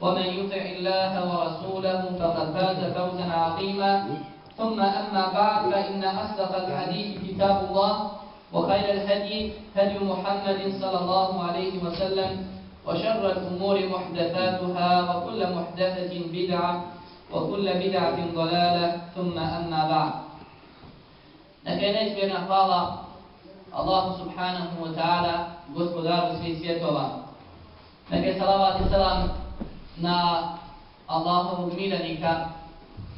ومن يطع الله ورسوله فقد فاز فوزا عظيما. ثم أما بعد فإن أصدق الحديث كتاب الله وخير الهدي هدي محمد صلى الله عليه وسلم وشر الأمور محدثاتها وكل محدثة بدعة وكل بدعة ضلالة. ثم أما بعد. Je neizmjerna hvala Allahu subhanahu wa ta'ala, gospodaru svih svjetova. Neka salavat na Allahovog milenika,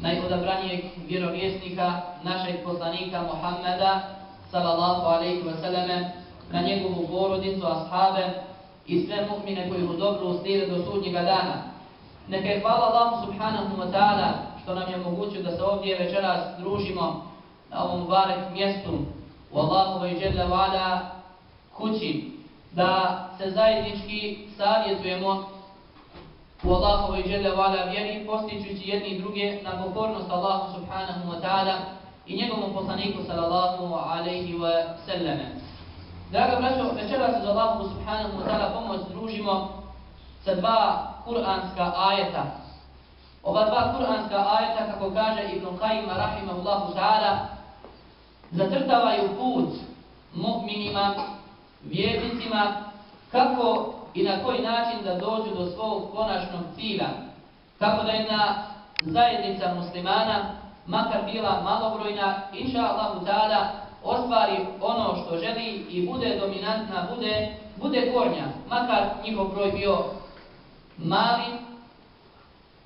najodabranijeg vjerovjesnika, našeg poslanika Muhammeda, sallallahu alaihi wa sallame, na njegovu porodicu, ashabe i sve mu'mine koji mu dobro ustire do sudnjega dana. Neka je hvala Allahu subhanahu wa ta'ala što nam je omogućio da se ovdje večeras družimo na ovom barek mjestu u Allahovoj dželle vada kući da se zajednički savjetujemo u Allahovoj dželle vala vjeri postičući jedni druge na pokornost Allahu subhanahu wa ta'ala i njegovom poslaniku sallallahu alaihi wa sallame. Draga braćo, večera se za Allahu subhanahu wa ta'ala pomoć družimo sa dva kuranska ajeta. Ova dva kuranska ajeta, kako kaže Ibn Qajima rahimahullahu ta'ala, zatrtavaju put mu'minima, vjernicima, kako i na koji način da dođu do svog konačnog cilja. Tako da jedna zajednica muslimana, makar bila malobrojna, inša Allahu tada, ostvari ono što želi i bude dominantna, bude, bude kornja, makar njihov broj bio mali,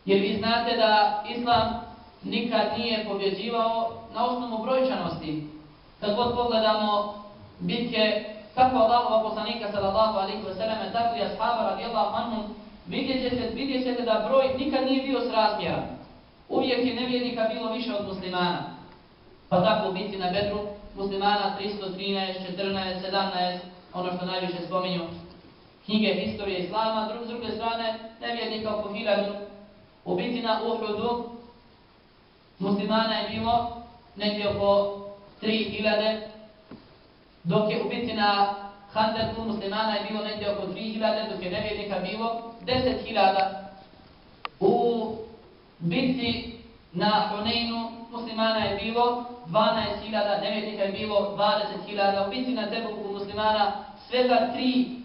jer vi znate da Islam nikad nije pobjeđivao na osnovu brojčanosti. Kad god pogledamo bitke kako Allahova poslanika sallallahu alaihi wa sallam, tako i ashaba radijallahu anhum, vidjet ćete, vidjet ćete da broj nikad nije bio srazmjeran. Uvijek je nevjernika bilo više od muslimana. Pa tako biti na Bedru muslimana 313, 14, 17, ono što najviše spominju knjige historije Islama, s druge strane nevjernika oko hiljadu. U biti na Uhudu muslimana je bilo negdje oko 3000, dok je u biti na Handaku muslimana je bilo negdje oko 3000, dok je nevjernika bilo 10.000. U biti na Huneinu muslimana je bilo 12.000, nevjernika je bilo 20.000. U bitci na Tebuku muslimana svega 3,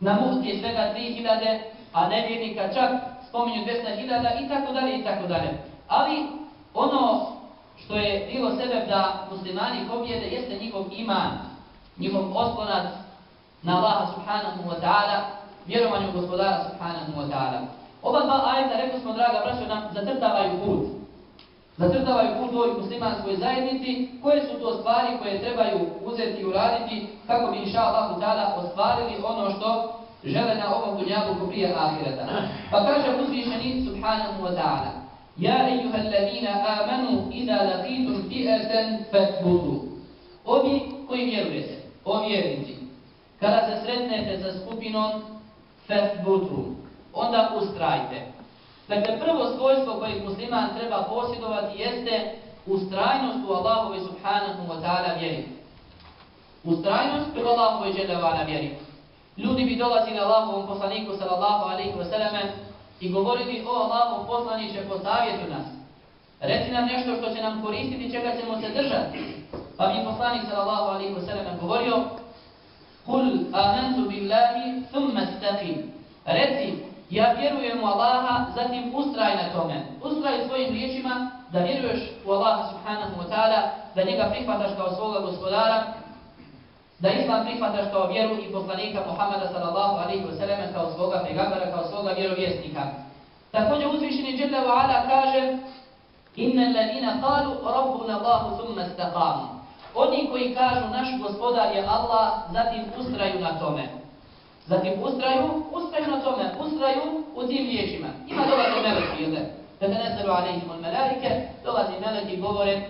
na Muhti je svega 3.000, a nevjernika čak spominju 200.000 i tako dalje i tako dalje. Ali ono što je bilo sebe da muslimani pobjede jeste njihov iman, njihov oslonac na Allaha subhanahu wa ta'ala, vjerovanju gospodara subhanahu wa ta'ala. Oba dva ajeta, rekli smo, draga braćo, nam zatrtavaju put. Zatrtavaju put ovoj muslimanskoj zajednici, koje su to stvari koje trebaju uzeti i uraditi kako bi inša Allahu ta'ala ostvarili ono što žele na ovom dunjavu prije ahireta. Pa kaže uzvišeni subhanahu wa ta'ala Ja ejuha alladina amanu ida laqitum fi'atan fatbudu. Ovi koji vjerujete, o vjernici, kada se sretnete sa skupinom fatbutu, onda ustrajte. Dakle, prvo svojstvo koje musliman treba posjedovati jeste ustrajnost u Allahove subhanahu wa ta'ala vjeri. Ustrajnost u Allahove dželjavana vjeri. Ljudi bi dolazili Allahovom poslaniku sallallahu alaihi wa sallam i govorili o Allahom poslaniće posavjetu nas. Reci nam nešto što će nam koristiti, čega ćemo se držati. Pa mi poslanik sallallahu alaihi wa sallam govorio Kul amantu billahi thumma staqim. Reci, ja vjerujem u Allaha, zatim ustraj na tome. Ustraj svojim riječima da vjeruješ u Allaha subhanahu wa ta'ala, da njega prihvataš kao svoga gospodara, da islam prihvataš kao vjeru i poslanika Muhammada sallallahu alaihi wa sallam kao svoga pegambara, kao svoga vjerovjesnika. Također uzvišeni Jalla wa ala kaže Inna ladina qalu rabbuna Allahu thumma istaqamu. Oni koji kažu naš gospodar je Allah, zatim ustraju na tome. Zatim ustraju, ustraju na tome, ustraju u tim riječima. Ima dolazi meleki, jel? Da ne nazaru alaihim od melarike, dolazi meleki govore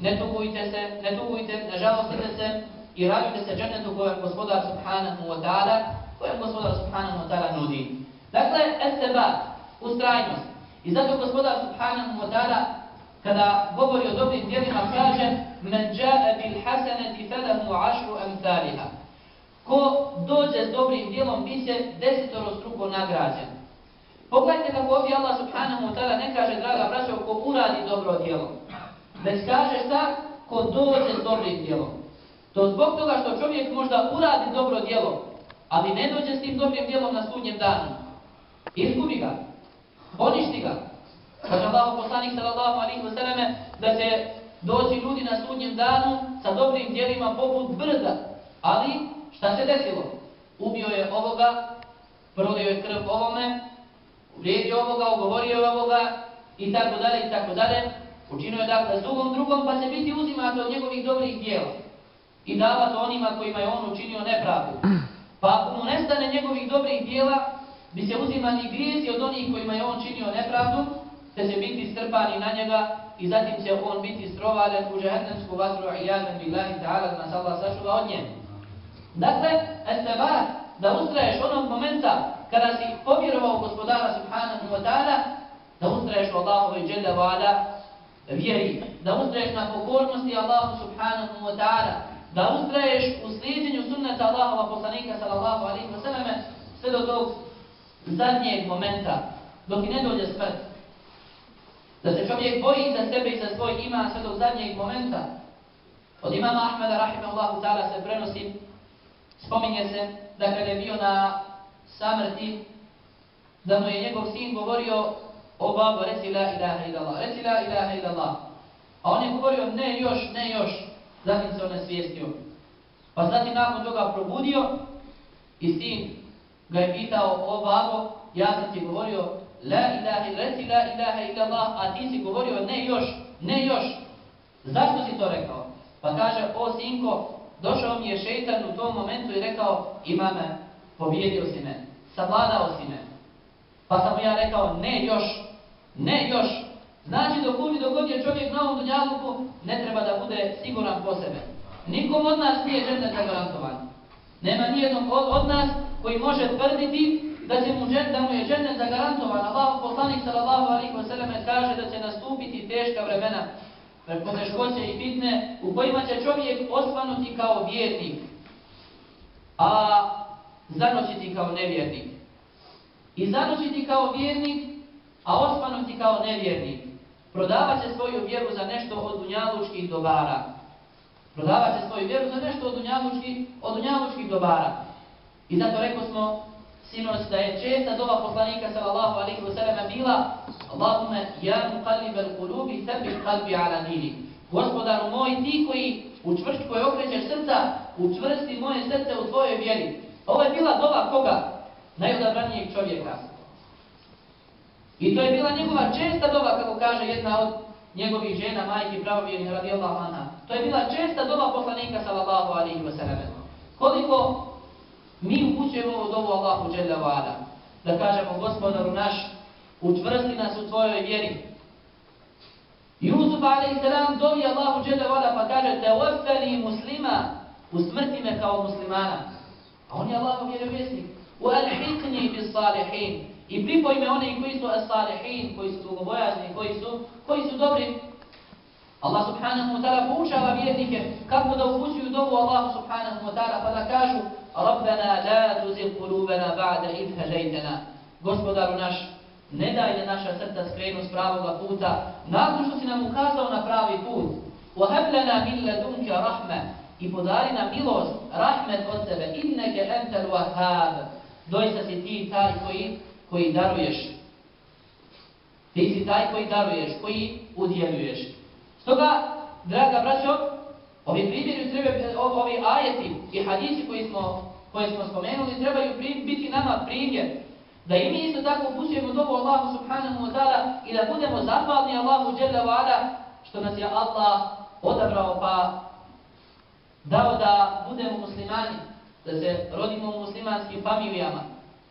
ne tugujte se, ne tugujte, ne žalostite se, i radite se džennetu kojem gospodar subhanahu wa ta'ala kojem gospodar subhanahu wa ta'ala nudi. Dakle, estebat, ustrajnost. I zato gospodar subhanahu wa ta'ala kada govori o dobrim djelima kaže men ja'a bil hasanati falahu ashru amsalha Ko dođe s dobrim djelom bi se desetoro struko nagrađen. Pogledajte kako ovdje Allah subhanahu wa ta'ala ne kaže, draga braćo, ko uradi dobro djelo. Već kaže šta? Ko dođe s dobrim djelom. To zbog toga što čovjek možda uradi dobro djelo, ali ne dođe s tim dobrim djelom na sudnjem danu. Izgubi ga. Poništi ga. Kaže Allah poslanik sallallahu alaihi wa sallam da će doći ljudi na sudnjem danu sa dobrim djelima poput brda. Ali šta se desilo? Ubio je ovoga, prolio je krv ovome, uvrijedio ovoga, ugovorio je ovoga i tako dalje i tako dalje. Učinio je dakle s drugom drugom pa će biti uzimato od njegovih dobrih djela i davati onima kojima je on učinio nepravdu. Pa ako mu nestane njegovih dobrih dijela, bi se uzimani grijezi od onih kojima je on činio nepravdu, te će biti strpani na njega i zatim će on biti strovalen u žehennemsku vatru i jadem billahi ta'ala nas Allah sačuva od nje. Dakle, estebar, da ustraješ onog momenta kada si povjerovao gospodara subhanahu wa ta'ala, da ustraješ u Allahove dželle vada vjeri, da ustraješ na pokornosti Allahu subhanahu wa ta'ala, da ustraješ u slijedjenju sunneta Allahova poslanika sallallahu alaihi wa sallame sve do tog zadnjeg momenta, dok i ne dođe smrt. Da se čovjek boji za sebe i za svoj ima sve do zadnjeg momenta. Od imama Ahmeda rahimahullahu ta'ala se prenosi, spominje se da kada je bio na samrti, da mu je njegov sin govorio o babo, reci la ilaha illallah, reci la ilaha illallah. A on je govorio ne još, ne još, zatim se on nesvijestio. Pa zatim nakon toga probudio i sin ga je pitao, o babo, ja sam ti govorio, la ilaha reci la ilaha illa Allah, a ti si govorio, ne još, ne još. Zašto si to rekao? Pa kaže, o sinko, došao mi je šeitan u tom momentu i rekao, imame, pobjedio si me, savladao si me. Pa sam mu ja rekao, ne još, ne još, Znači dok uvi dogod je čovjek na ovom dunjaluku, ne treba da bude siguran po sebe. Nikom od nas nije džennet zagarantovan. Nema nijednog od, od nas koji može tvrditi da će mu džennet, da mu je džennet zagarantovan. Allah poslanik sallallahu alaihi wa sallam kaže da će nastupiti teška vremena, poteškoće i fitne, u kojima će čovjek osvanuti kao vjernik, a zanoćiti kao nevjernik. I zanoćiti kao vjernik, a osvanuti kao nevjernik prodavat će svoju vjeru za nešto od dunjalučkih dobara. Prodavat će svoju vjeru za nešto od dunjalučkih, od dunjalučkih dobara. I zato rekao smo sinoć da je česta doba poslanika sallallahu alaihi wa sallam bila Allahume ja mu kalibel kulubi tebi kalbi ala dini. Gospodaru moj, ti koji učvršć, koje okrećeš srca, učvrsti moje srce u tvojoj vjeri. Ovo je bila doba koga? Najodabranijeg čovjeka. I to je bila njegova česta doba, kako kaže jedna od njegovih žena, majke pravovjernih radijallahu anha. To je bila česta doba poslanika sallallahu alaihi wa sallam. Koliko mi upućujemo ovo dobu Allahu dželja vada, da kažemo gospodaru naš, učvrsti nas u tvojoj vjeri. Jusuf alaihi salam dovi Allahu dželja vada pa kaže te muslima, usmrti me kao muslimana. A on je Allahu vjerovjesnik. U bis salihin. I pripoj me one koji su as-salihin, koji su dugobojazni, koji su, koji su dobri. Allah subhanahu wa ta'ala poučava vjernike kako da upućuju dovu Allah subhanahu wa ta'ala pa da kažu Rabbana la tuzil kulubana ba'da idh hadaytana. Gospodaru naš, ne daj da naša srca skrenu s pravoga puta, nakon što si nam ukazao na pravi put. وَهَبْ لَنَا مِنْ لَدُنْكَ رَحْمَةً I podari nam milost, rahmet od sebe, inneke entel wahhab. Doista si ti taj koji, koji daruješ. Ti si taj koji daruješ, koji udjeljuješ. Stoga, draga braćo, ovi primjeri treba, ovi ajeti i hadisi koji smo, koji smo spomenuli trebaju biti nama primjer da i mi isto tako upućujemo dobu Allahu subhanahu wa ta'ala i da budemo zahvalni Allahu jalla wa ala što nas je Allah odabrao pa dao da budemo muslimani, da se rodimo u muslimanskim familijama,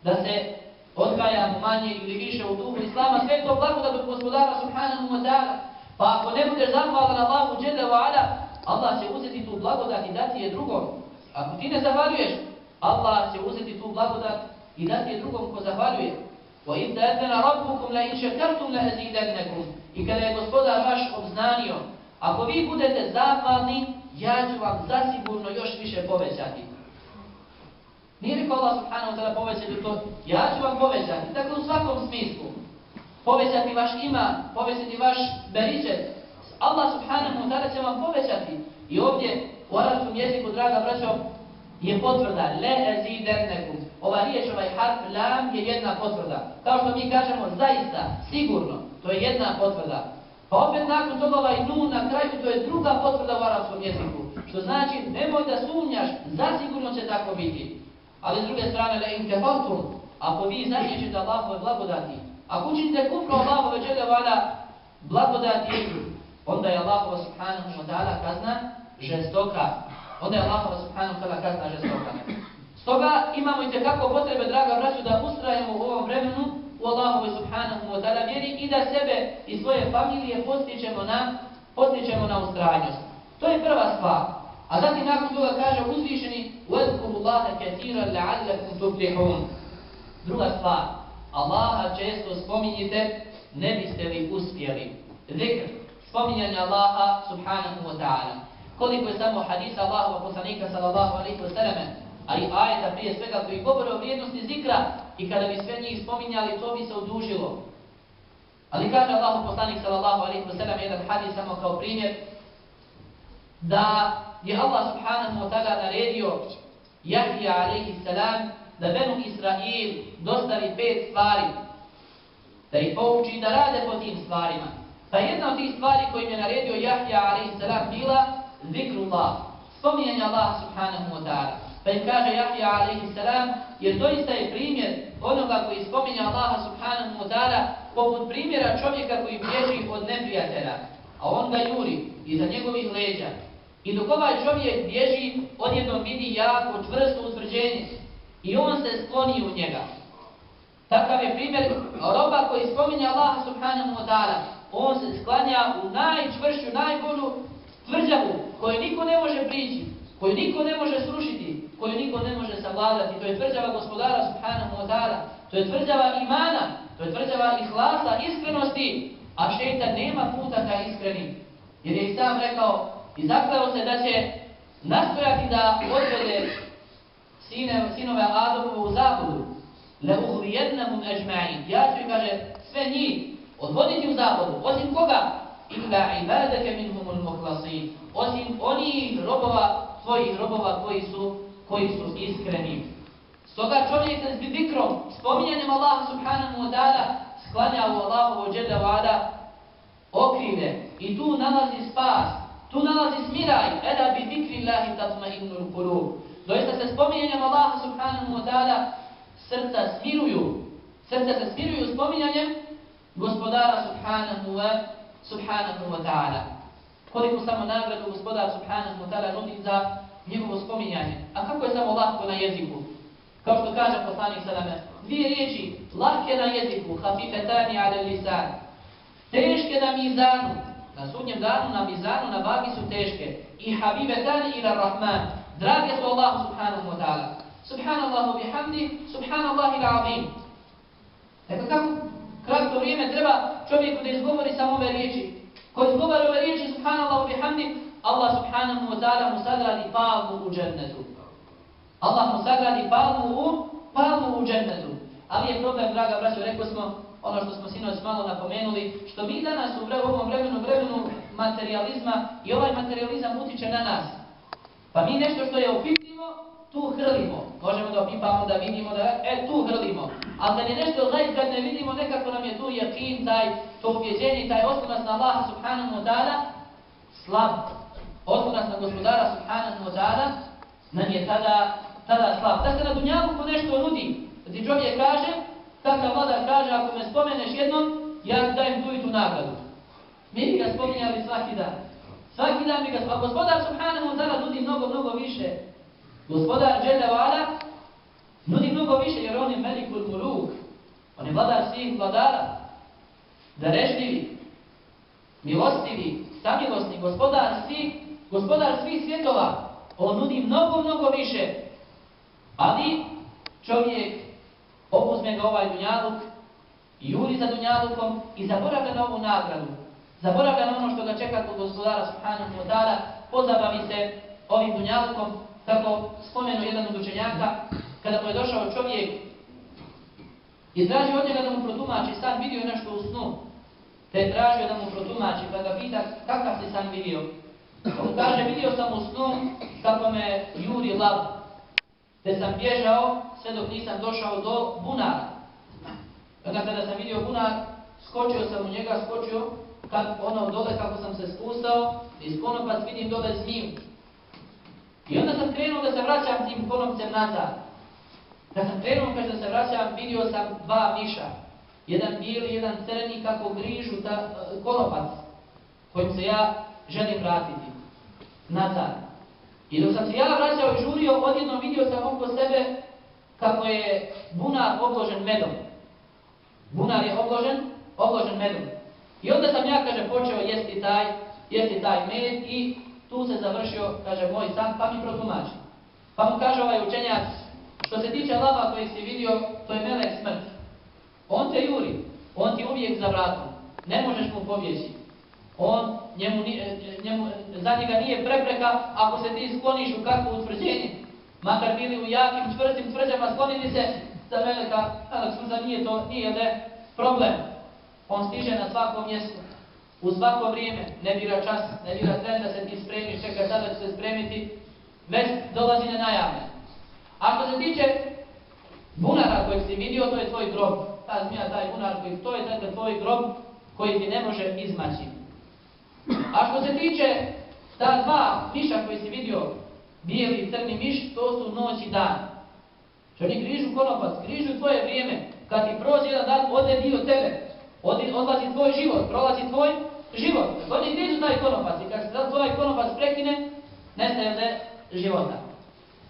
da se odgajamo manje ili više u duhu Islama, sve to blagodat od gospodara subhanahu wa ta'ala. Pa ako ne budeš zahvalan Allahu dželle wa ala, Allah će uzeti tu blagodat i dati je drugom. Ako ti ne zahvaljuješ, Allah će uzeti tu blagodat i dati je drugom ko zahvaljuje. Wa in ta'dana rabbukum la in shakartum la azidannakum. I kada je gospodar vaš obznanio, ako vi budete zahvalni, ja ću vam zasigurno još više povećati. Nije rekao Allah subhanahu wa ta'ala povećati to, ja ću vam povećati, tako u svakom smislu. Povećati vaš iman, povećati vaš beričet. Allah subhanahu wa ta'ala će vam povećati. I ovdje u arabskom jeziku, draga braćo, je potvrda le ezidennekum. Ova riječ, ovaj harf lam je jedna potvrda. Kao što mi kažemo zaista, sigurno, to je jedna potvrda. Pa opet nakon toga ovaj nun na kraju, to je druga potvrda u arabskom jeziku. Što znači, nemoj da sumnjaš, zasigurno će tako biti. Ali s druge strane, le in kefartum, ako vi zanjećete Allahove blagodati, ako učinite kufru Allahove žele blagodati, onda je Allahova subhanahu wa ta'ala kazna žestoka. Onda je Allahova subhanahu wa ta'ala kazna žestoka. Stoga imamo i tekako potrebe, draga braću, da ustrajemo u ovom vremenu u Allahove subhanahu wa ta'ala vjeri i da sebe i svoje familije postičemo na, postičemo na ustrajnost. To je prva stvar. A zatim nakon toga kaže uzvišeni وَذْكُمُ اللَّهَ كَثِيرًا لَعَلَّكُمْ تُفْلِحُونَ Druga stvar. Allaha često spominjite, ne biste li uspjeli. Zikr. Spominjanje Allaha subhanahu wa ta'ala. Koliko je samo hadisa Allahova poslanika sallallahu alaihi wa sallam, a i ajeta prije svega koji govore o vrijednosti zikra i kada bi sve njih spominjali, to bi se odužilo. Ali kaže Allahu poslanik sallallahu alaihi wa sallam jedan hadis samo kao primjer, da je Allah subhanahu wa ta'ala naredio Jahija alaihi salam da Benu Israil dostavi pet stvari, da ih pouči da rade po tim stvarima. Pa jedna od tih stvari kojim je naredio Jahija alaihi salam bila zikrullah, spominjanje Allah subhanahu wa ta'ala. Pa im kaže Jahija alaihi salam, jer doista je primjer onoga koji spominja Allaha subhanahu wa ta'ala poput primjera čovjeka koji bježi od neprijatelja, a on ga juri iza njegovih leđa I dok ovaj čovjek bježi, odjednom vidi jako čvrsto utvrđenje i on se skloni u njega. Takav je primjer roba koji spominje Allah subhanahu wa ta'ala. On se sklanja u najčvršću, najbolju tvrđavu koju niko ne može prići, koju niko ne može srušiti, koju niko ne može savladati. To je tvrđava gospodara subhanahu wa ta'ala. To je tvrđava imana, to je tvrđava ihlasa, iskrenosti, a šeitan nema puta ka iskreni. Jer je i sam rekao, I zakleo se da će nastojati da odvede sine, sinove Adamove u zabudu. Le uhrijednemu jednemu. Ja ću, kaže, sve njih odvoditi u zabudu. Osim koga? Illa ibadake minhumul muhlasin. Osim onih robova, svojih robova koji su, koji su iskreni. Stoga čovjek s bibikrom, spominjanjem Allaha subhanahu wa ta'ala, sklanja u Allahovu džeda vada okrive. I tu nalazi spas. Tu nalazi smiraj, eda bi zikri Allahi tatma innul kurub. Doista se spominjanjem Allaha subhanahu wa ta'ala srca smiruju. Srca se smiruju spominjanjem gospodara subhanahu wa, subhanahu wa ta'ala. Koliko samo nagradu gospodar subhanahu wa ta'ala nudi za njegovo spominjanje. A kako je samo lahko na jeziku? Kao što kaže poslanik Salame, dvije riječi, lahke na jeziku, hafifetani ala lisan. Teške na mizanu, na sudnjem danu, na mizanu, na vagi su teške. I habibetan ila rahman, drage su Allahu subhanahu wa ta'ala. Subhanallahu bihamdi, subhanallahi l'azim. Dakle, kako kratko vrijeme treba čovjeku da izgovori samo ove riječi. Ko izgovori ove riječi, subhanallahu bihamdi, Allah subhanahu wa ta'ala mu sagradi palmu u džennetu. Allah mu sagradi palmu u, palmu u džennetu. Ali je problem, draga braćo, rekli smo, ono što smo sinoć malo napomenuli, što mi danas u ovom vremenu, vremenu materializma i ovaj materializam utiče na nas. Pa mi nešto što je opipljivo, tu hrlimo. Možemo da opipamo, da vidimo, da e, tu hrlimo. A kad je nešto gajb, kad ne vidimo, nekako nam je tu jakin, taj, to ubjeđenje, taj osnovac na Allaha subhanahu wa ta'ala, slab. Osnovac na gospodara subhanahu wa ta'ala, nam je tada, tada slab. Da se na dunjavu ko nešto nudi, ti čovjek kaže, takav vladar kaže, ako me spomeneš jednom, ja ti dajem tu i tu nagradu. Mi bi ga spominjali svaki dan. Svaki dan bi ga spominjali. Gospodar subhanahu ta'ala nudi mnogo, mnogo više. Gospodar Dželevala nudi mnogo više jer on je melikul muluk. On je vladar svih vladara. Darežljivi, milostivi, samilostni, gospodar svih, gospodar svih svjetova. On nudi mnogo, mnogo više. Ali čovjek opuzme ga ovaj dunjaluk i juri za dunjalukom i zaboravlja na ovu nagradu. Zaboravlja na ono što ga čeka kod gospodara subhanahu wa ta'ala, pozabavi se ovim dunjalukom kako spomenu jedan od učenjaka, kada mu je došao čovjek, izražio od njega da mu protumači, san vidio nešto u snu, te je tražio da mu protumači, pa ga pita kakav si san vidio. On kaže, vidio sam u snu kako me juri lav, te sam bježao sve dok nisam došao do bunara. Onda kada sam vidio bunar, skočio sam u njega, skočio, kad ono dole kako sam se spustao, iz konopac vidim dole zmiju. I onda sam krenuo da se vraćam tim konopcem nazad. Da sam krenuo kad se vraćam, vidio sam dva miša. Jedan bijeli, jedan crni kako grižu ta e, konopac kojim se ja želim vratiti nazad. I dok sam se ja vraćao i žurio, odjedno vidio sam oko sebe kako je bunar obložen medom. Bunar je obložen, obložen medom. I onda sam ja, kaže, počeo jesti taj, jesti taj med i tu se završio, kaže, moj san, pa mi protumači. Pa mu kaže ovaj učenjac, što se tiče lava koji si vidio, to je melek smrt. On te juri, on ti uvijek za vratom, ne možeš mu pobjeći. On, njemu, e, e, njemu, e, za njega nije prepreka ako se ti skloniš u kakvu utvrđenje. Makar bili u jakim, čvrstim tvrđama, sklonili se za meleka, melek nije to, nije da problem. On stiže na svakom mjestu. U svako vrijeme ne bira čas, ne bira tren da se ti spremiš, čeka sada će se spremiti, već dolazi na najavne. A što se tiče bunara kojeg si vidio, to je tvoj grob. Ta zmija, taj bunar, koji, to je tvoj grob koji ti ne može izmaći. A što se tiče ta dva miša koji si vidio, bijeli i crni miš, to su noć i dan. Što oni grižu konopac, grižu tvoje vrijeme. Kad ti prođe jedan dan, ode dio tebe. Odi, odlazi tvoj život, prolazi tvoj život. Oni grižu taj konopac i kad se tvoj konopac prekine, nestaje ne života.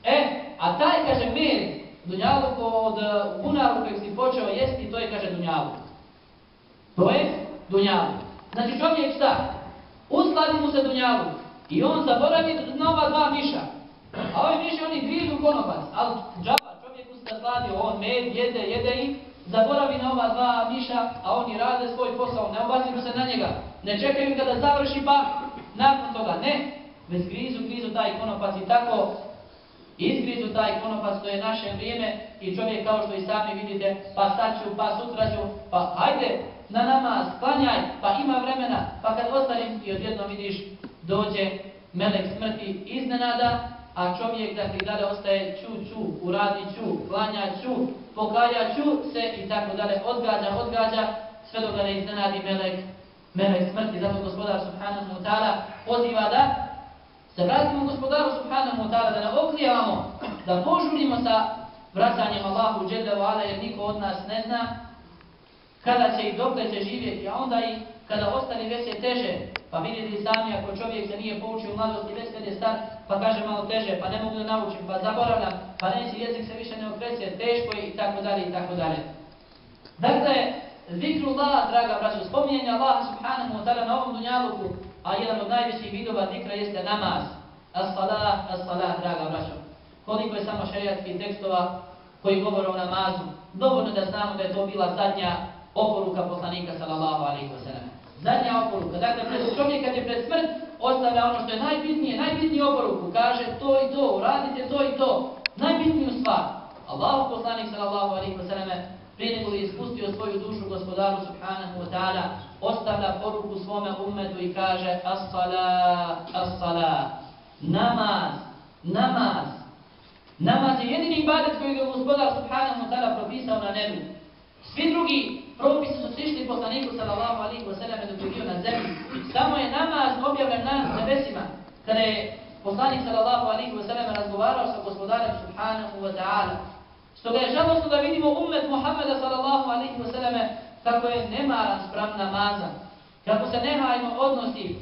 E, a taj, kaže, mir, dunjaluk od e, bunaru kojeg si počeo jesti, to je, kaže, dunjaluk. To je dunjaluk. Znači čovjek šta? Uskladi mu se dunjavu I on zaboravi na ova dva miša. A ovi miši, oni grizu konopac. Ali džaba, čovjek se sladio, on med, jede, jede i zaboravi na ova dva miša, a oni rade svoj posao, ne obaziru se na njega. Ne čekaju kada završi pa nakon toga. Ne, već grizu, grizu taj konopac i tako izgrizu taj konopac, to je naše vrijeme i čovjek kao što i sami vidite, pa sad ću, pa sutra ću, pa hajde na namaz, klanjaj, pa ima vremena, pa kad ostanem i odjedno vidiš, dođe melek smrti iznenada, a čovjek da ti dalje ostaje ču, ču, uradi ču, klanja ču, pokaja ču se i tako dalje, odgađa, odgađa, sve dok ga ne iznenadi melek, melek smrti. Zato gospodar subhanahu wa ta'ala poziva da se vratimo gospodaru subhanahu wa ta'ala, da ne oklijevamo, da požurimo sa vraćanjem Allahu dželle wa ala, jer niko od nas ne zna kada će i dokle će živjeti, a onda i kada ostane već je teže, pa vidite sami ako čovjek se nije poučio u mladosti već kad je star, pa kaže malo teže, pa ne mogu da naučim, pa zaboravljam, pa neće jezik se više ne okreće, teško je i tako dalje i tako dalje. Dakle, zikrullah, draga braćo, spominjanje Allaha subhanahu wa ta'ala na ovom dunjaluku, a jedan od najvećih vidova zikra jeste namaz. As-salah, as-salah, draga braćo. Koliko je samo šerijatskih tekstova koji govore o namazu, dovoljno da znamo da je to bila zadnja oporuka poslanika sallallahu alaihi wa sallam. Zadnja oporuka. Dakle, pred čovjek kad je pred smrt, ostavlja ono što je najbitnije, najbitniju oporuku. Kaže to i to, uradite to i to. Najbitniju stvar. Allahu poslanik sallallahu alaihi wa sallam prije nego li ispustio svoju dušu gospodaru subhanahu wa ta'ala, ostavlja poruku svome ummetu i kaže as-sala, as-sala, Namaz, namaz. Namaz je jedini ibadet koji je gospodar subhanahu wa ta'ala propisao na nebu. Svi drugi propisi su slišli poslaniku sallallahu alihi wa sallam dok je bio na zemlji. Samo je namaz objavljen na nebesima. Kada je poslanik sallallahu alihi wa sallam razgovarao sa gospodarem subhanahu wa ta'ala. Stoga je žalostno da vidimo ummet Muhammeda sallallahu alihi wa sallam kako je nemaran sprem namaza. Kako se nemajno odnosi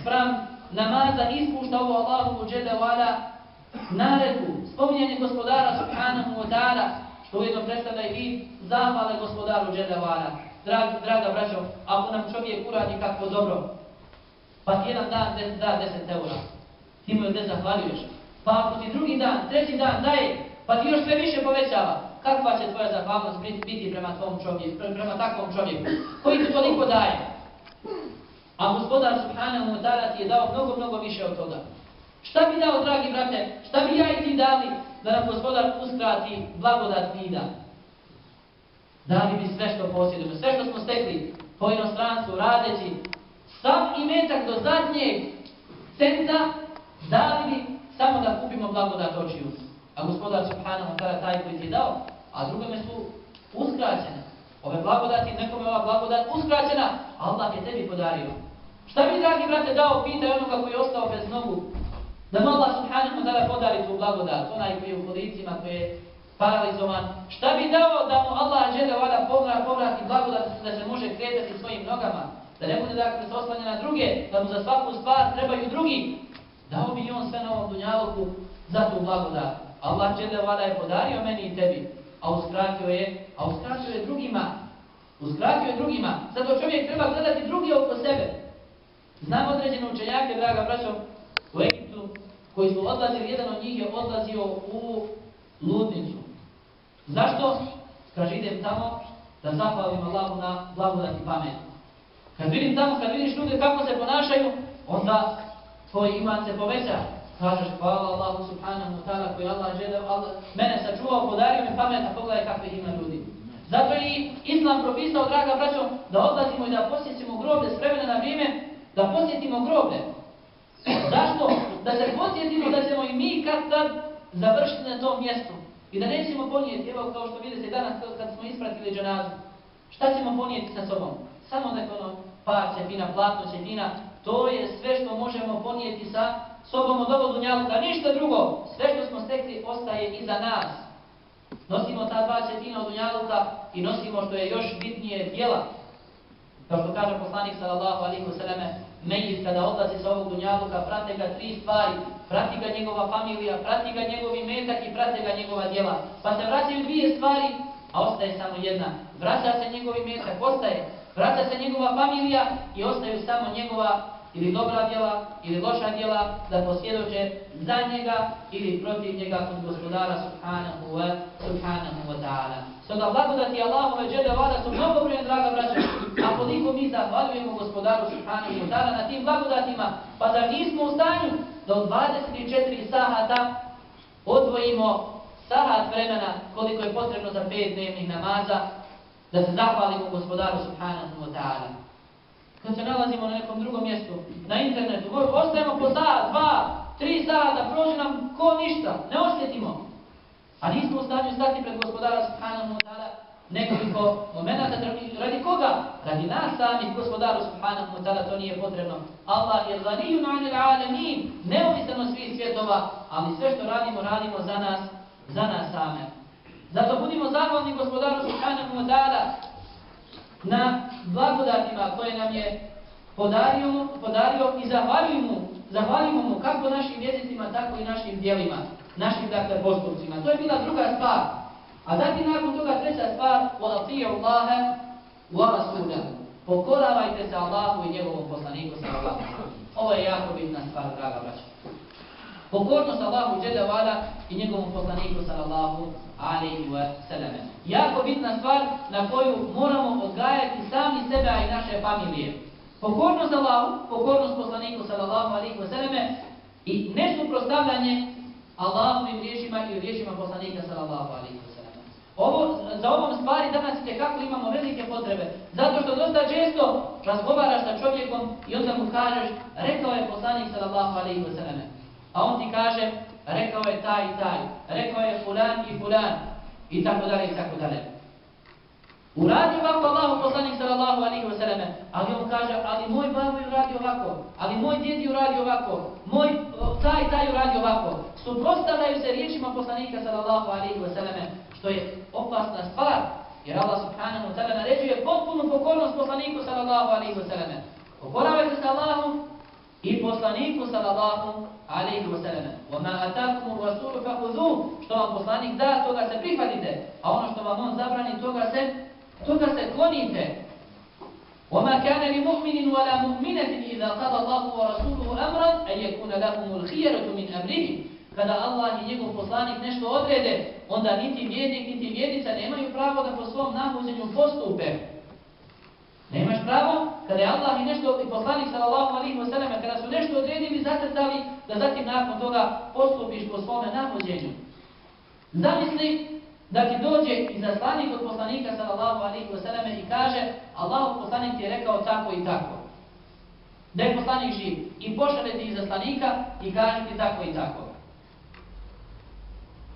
sprem namaza ispušta ovo Allahu uđede wala naredbu, spominjanje gospodara subhanahu wa ta'ala što ujedno predstavlja i vid zahvale gospodaru Đelevara. Drag, draga braćo, ako nam čovjek uradi kako dobro, pa ti jedan dan des, da 10 eura, ti mu je zahvaljuješ. Pa ako ti drugi dan, treći dan daje, pa ti još sve više povećava, kakva će tvoja zahvalnost biti prema tvom čovjeku, prema takvom čovjeku, koji ti toliko daje? A gospodar subhanahu wa ta'ala ti je dao mnogo, mnogo više od toga. Šta bi dao, dragi brate, šta bi ja i ti dali da nam gospodar uskrati blagodat vida? Dali bi sve što posjedujemo, sve što smo stekli po inostranstvu, radeći, sam imetak do zadnjeg centa, dali bi samo da kupimo blagodat očiju. A gospodar subhanahu wa ta'ala taj koji ti je dao, a drugome su uskraćene. Ove blagodati, nekome ova blagodat uskraćena, Allah je tebi podario. Šta bi, dragi brate, dao, pitaj onoga koji je ostao bez nogu, Da mu Allah subhanahu wa ta'ala podari tu blagodat, onaj koji je u kolicima, koji je paralizovan. Šta bi dao da mu Allah žele vada povrat, povrati blagodat da se može kretati svojim nogama? Da ne bude dakle se oslanje na druge, da mu za svaku stvar trebaju drugi. Dao bi on sve na ovom dunjaluku za tu blagodat. Allah žele vada je podario meni i tebi, a uskratio je, a uskratio je drugima. Uskratio je drugima. Zato čovjek treba gledati drugi oko sebe. Znam određene učenjake, draga braćo, koji su odlazili, jedan od njih je odlazio u ludnicu. Zašto? Kaže, idem tamo da zahvalim Allahu na blagodati pamet. Kad vidim tamo, kad vidiš ljude kako se ponašaju, onda tvoj iman se poveća. Kažeš, hvala Allahu subhanahu wa ta'ala koji Allah žele, Allah, mene sačuvao, podario mi pamet, a pogledaj kakve ima ljudi. Zato je i Islam propisao, draga braćo, da odlazimo i da posjetimo groblje s vremena na vrijeme, da posjetimo groblje. Zašto? Da se podsjetimo da ćemo i mi kad tad završiti na tom mjestu. I da nećemo ponijeti, evo kao što vidite danas kad smo ispratili džanazu. Šta ćemo ponijeti sa sobom? Samo neko ono par ćepina, platno ćepina. To je sve što možemo ponijeti sa sobom od ovog dunjaluka. Ništa drugo. Sve što smo stekli ostaje iza nas. Nosimo ta dva ćepina od dunjaluka i nosimo što je još bitnije djela. Kao što kaže poslanik sallallahu alihi wa sallame, Mejit kada odlazi sa ovog dunjaluka, prate ga tri stvari. Prati ga njegova familija, prati ga njegovi metak i prate ga njegova djela. Pa se vraćaju dvije stvari, a ostaje samo jedna. Vraća se njegovi metak, ostaje. Vraća se njegova familija i ostaju samo njegova ili dobra djela ili loša djela da posvjedoče za njega ili protiv njega kod gospodara subhanahu wa, subhanahu wa ta'ala. Stoga blagodati Allahove džede vada su mnogo brije, draga braća, a koliko mi zahvaljujemo gospodaru subhanahu wa ta'ala na tim blagodatima, pa da nismo u stanju da od 24 sahata odvojimo sahat vremena koliko je potrebno za pet dnevnih namaza, da se zahvalimo gospodaru subhanahu wa ta'ala kad se nalazimo na nekom drugom mjestu, na internetu, ostajemo po sat, dva, tri sata, prođe nam ko ništa, ne osjetimo. A nismo u stanju stati pred gospodara subhanahu wa ta'ala nekoliko momenta, radi koga? Radi nas samih gospodaru subhanahu wa ta'ala, to nije potrebno. Allah je zaniju na'anil alemin, neovisano svih svjetova, ali sve što radimo, radimo za nas, za nas same. Zato budimo zahvalni gospodaru subhanahu wa ta'ala na blagodatima koje nam je podario, podario i zahvalio mu, zahvalio mu kako našim jezicima, tako i našim dijelima, našim dakle postupcima. To je bila druga stvar. A zatim nakon toga treća stvar, وَلَطِيَ اللَّهَ وَرَسُولَهُ Pokoravajte se Allahu i njegovom poslaniku sallallahu Ovo je jako bitna stvar, draga braća. Pokornost Allahu dželle vala i njegovom poslaniku sallallahu alejhi ve selleme. Jako bitna stvar na koju moramo odgajati sami sebe i naše familije. Pokornost Allahu, pokornost poslaniku sallallahu alejhi ve selleme i nesuprotstavljanje Allahovim riječima i riječima poslanika sallallahu alejhi ve selleme. Ovo za ovom stvari danas je kako imamo velike potrebe, zato što dosta često razgovaraš sa čovjekom i onda mu kažeš, rekao je poslanik sallallahu alejhi ve selleme. A on ti kaže, rekao je taj i taj, rekao je fulan i fulan, i tako dalje, i tako dalje. Uradio ovako Allahu poslanik sallallahu alaihi wa sallam, ali on kaže, ali moj babo je uradio ovako, ali moj djed je uradio ovako, moj taj i taj uradio ovako. Suprostavljaju se riječima poslanika sallallahu alaihi wa sallam, što je opasna stvar, jer Allah subhanahu wa ta'ala naređuje potpunu pokornost poslaniku sallallahu alaihi wa sallam. Pokoravajte se Allahom i poslaniku sallallahu alaihi wa sallam. وَمَا أَتَاكُمُ الرَّسُولُ فَخُذُوهُ Što vam poslanik da, toga se prihvatite. A ono što vam on zabrani, toga se, toga se klonite. وَمَا كَانَ لِمُؤْمِنٍ وَلَا مُؤْمِنَةٍ إِذَا قَضَ اللَّهُ وَرَسُولُهُ أَمْرًا أَنْ يَكُونَ لَهُمُ الْخِيَرَةُ مِنْ أَمْرِهِ Kada Allah i njegov poslanik nešto odrede, onda niti vjednik, niti vjednica nemaju pravo da po svom nahođenju postupe. Nemaš pravo, kada je Allah i nešto, i poslanik sallallahu alaihi wa sallam, kada su nešto odredili, zacrtali, da zatim nakon toga postupiš po svome nahođenju. Zamisli da ti dođe izaslanik od poslanika sallallahu alaihi wa sallam i kaže Allah poslanik ti je rekao tako i tako. Da je poslanik živ. I pošalje ti zaslanika i kaže ti tako i tako.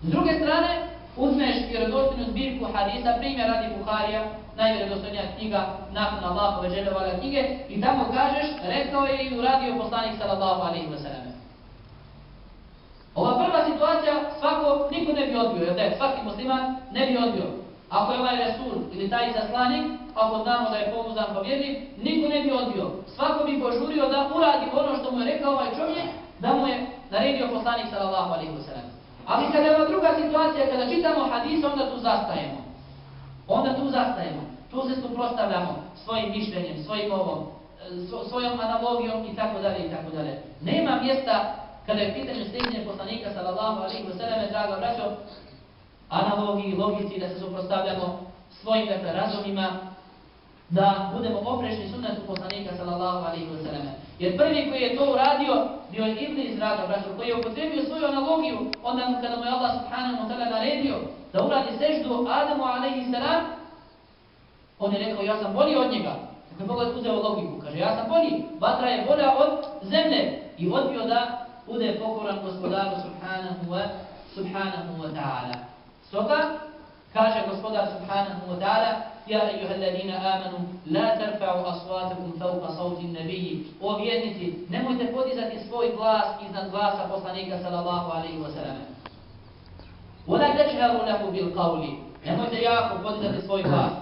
S druge strane, uzmeš vjerodostojnu zbirku hadisa, primjer radi Buharija, najvjerodostojnija knjiga nakon Allahove željevala knjige i tamo kažeš, rekao je i uradio poslanik sallallahu alaihi wa sallam. Ova prva situacija svako, niko ne bi odbio, jer da je svaki musliman ne bi odbio. Ako je ovaj Resul ili taj zaslanik, ako znamo da je pomuzan povjedljiv, niko ne bi odbio. Svako bi požurio da uradi ono što mu je rekao ovaj čovjek, da mu je naredio poslanik sallallahu alaihi wa sallam. Ali kada je ova druga situacija, kada čitamo hadis, onda tu zastajemo. Onda tu zastajemo. Tu se suprostavljamo svojim mišljenjem, svojim ovom, e, svojom analogijom i tako dalje i tako dalje. Nema mjesta kada je pitanje stignje poslanika sallallahu alaihi wa sallam, drago braćo, analogiji, logici, da se suprostavljamo svojim dakle, razumima, da budemo oprešni sunnetu poslanika sallallahu alaihi wa sallam. Jer prvi koji je to uradio, bio je Iblis, drago braćo, koji je upotrebio svoju analogiju, onda kada mu je Allah subhanahu wa ta'ala naredio da uradi seždu Adamu alaihi sallam, on je rekao, ja sam bolji od njega. Dakle, Bog uzeo logiku, kaže, ja sam bolji, vatra je bolja od zemlje. I odbio da bude pokoran gospodaru subhanahu wa, subhanahu wa ta'ala. Stoga, kaže gospodar subhanahu wa ta'ala, يا أيها الذين آمنوا لا ترفعوا أصواتكم فوق صوت النبي O vjernici, nemojte podizati svoj glas iznad glasa poslanika sallallahu alejhi ve sellem. ولا تجهروا له بالقول. Nemojte jako podizati svoj glas.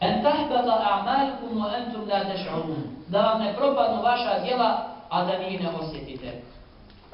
En tahbata a'malukum wa antum la tash'urun. Da vam ne propadnu vaša djela, a da vi ne osjetite.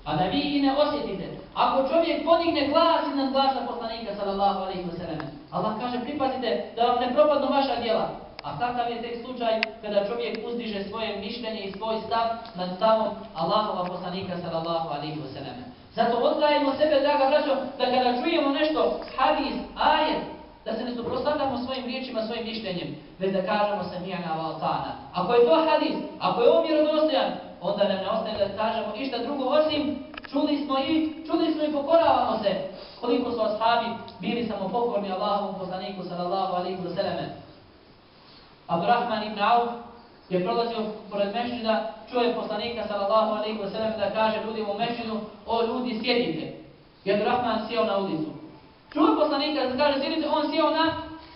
A da vi i ne osjetite. Ako čovjek podigne glas iznad glasa poslanika sallallahu alaihi wa sellem, Allah kaže pripazite da vam ne propadnu vaša djela. A kakav je tek slučaj kada čovjek uzdiže svoje mišljenje i svoj stav nad stavom Allahova poslanika sallallahu alaihi wa sallam. Zato odgajemo sebe, draga braćo, da kada čujemo nešto, hadis, ajet, da se ne suprostavljamo svojim riječima, svojim mišljenjem, već da kažemo se nijana valtana. Ako je to hadis, ako je on vjerodostojan, onda nam ne ostaje da kažemo išta drugo osim čuli smo i čuli smo i pokoravamo se koliko su ashabi bili samo pokorni Allahovom poslaniku sallallahu alaihi wa sallam. Abdurrahman ibn Auf je prolazio pored mešćina, čuje poslanika sallallahu alaihi wa sallam da kaže ljudima u mešćinu, o ljudi sjedite. I Abdurrahman sjeo na ulicu. Čuje poslanika da kaže sjedite, on sjeo na,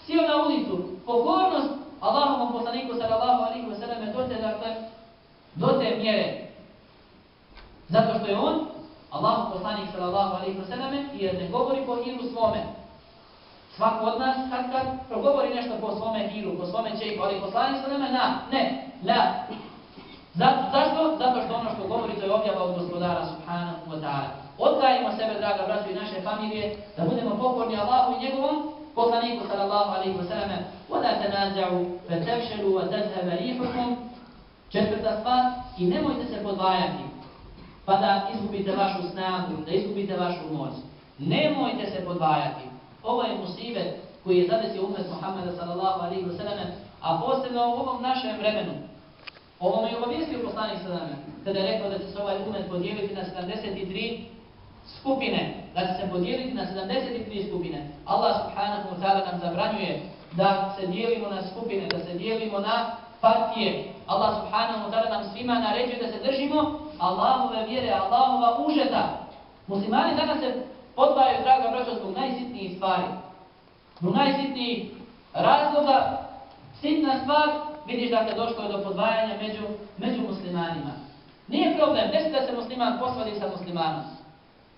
sjeo na ulicu. Pokornost Allahovom poslaniku sallallahu alaihi wa sallam je dote, dakle, do te mjere. Zato što je on, Allah poslanik sallallahu alaihi wa sallam, jer ne govori po hiru svome. Svako od nas kad kad progovori nešto po svome hiru, po svome čejku, ali poslanik sa nama, na, ne, la. Za, zašto? Zato što ono što govori to je objava od gospodara subhanahu wa ta'ala. Odgajimo sebe, draga braćo i naše familije, da budemo pokorni Allahu i njegovom poslaniku sallallahu alaihi wa sallam. وَلَا تَنَازَعُوا فَتَفْشَلُوا وَتَذْهَبَ رِيحُكُمْ Četvrta stvar, i nemojte se podvajati, pa da izgubite vašu snagu, da izgubite vašu moć. Nemojte se podvajati. Ovo je musibet koji je zadesio umet Muhammeda sallallahu alaihi wa sallam, a posebno u ovom našem vremenu. Ovo me je obavijestio poslanik sallam, kada je rekao da će se ovaj umet podijeliti na 73 skupine, da će se podijeliti na 73 skupine. Allah subhanahu wa ta'ala nam zabranjuje da se dijelimo na skupine, da se dijelimo na partije. Allah subhanahu wa ta'ala nam svima naređuje da se držimo Allahove vjere, Allahova užeta. Muslimani danas se podvajaju, draga braća, zbog najsitnijih stvari. Zbog najsitnijih razloga, sitna stvar, vidiš da se došlo do podvajanja među, među muslimanima. Nije problem, desi da se musliman posvadi sa muslimanom.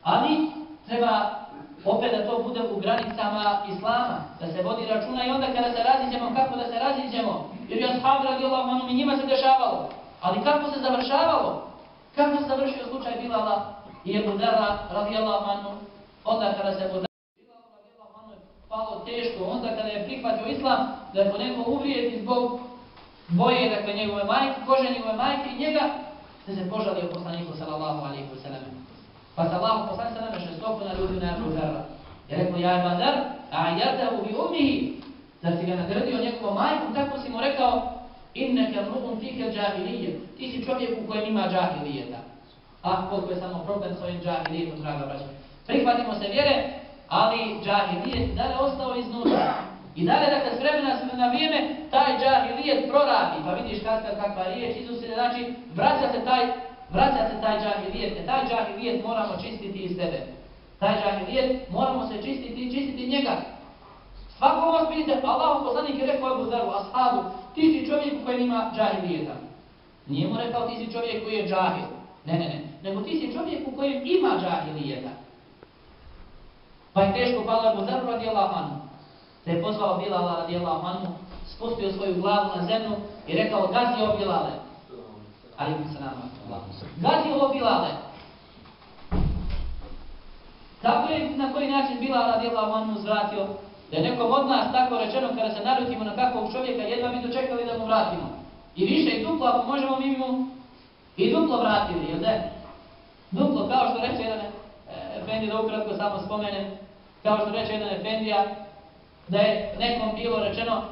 Ali treba opet da to bude u granicama Islama, da se vodi računa i onda kada se raziđemo, kako da se raziđemo. Jer je ashab radijallahu anhu i njima se dešavalo. Ali kako se završavalo? Kako se završio slučaj Bilala i Ebu Dara radijallahu anhu? Onda kada se Ebu palo teško, onda kada je prihvatio islam, da je po neko uvrijeti zbog boje, dakle, njegove majke, kože njegove majke i njega, da se požalio poslaniku sallallahu alaihi wa sallam. Pa sallahu poslaniku sallam je šestoko na ljudi na Ebu Dara. Je rekao, ja je Badar, a jata u bi umihi, da si ga nagradio njegovom majkom, tako si mu rekao, inneke mrugum fike džahilije, ti si čovjek u kojem ima džahilijeta. A koliko je samo problem s ovim džahilijetom, draga braća. Prihvatimo se vjere, ali džahilijet dalje ostao iznutra. I dalje, dakle, s vremena na vrijeme, taj džahilijet proradi. Pa vidiš kakva, kakva riječ, izusine, znači, vraća se taj, vraća se taj džahilijet. E, taj džahilijet moramo čistiti iz sebe. Taj džahilijet moramo se čistiti, čistiti njega. Svako vas vidite, Allah poslanik je rekao Ebu Zaru, ashabu, ti si čovjek koji ima džahilijeta. Nije mu rekao ti si čovjek koji je džahil. Ne, ne, ne. Nego ti si čovjek u kojem ima džahilijeta. Pa je teško palo Ebu Zaru radijallahu anhu. Se je pozvao Bilala radijallahu anhu, spustio svoju glavu na zemlju i rekao, gazi o Bilale. Ali mi se nama. je o Bilale. Kako je na koji način Bilal radijallahu anhu zvratio? Da je nekom od nas tako rečeno kada se narutimo na kakvog čovjeka, jedva mi dočekali da mu vratimo. I više i duplo, ako možemo mi mu i duplo vratili, jel ne? Duplo, kao što reče jedan e, Efendija, da ukratko samo spomene, kao što reče jedan Efendija, da je nekom bilo rečeno,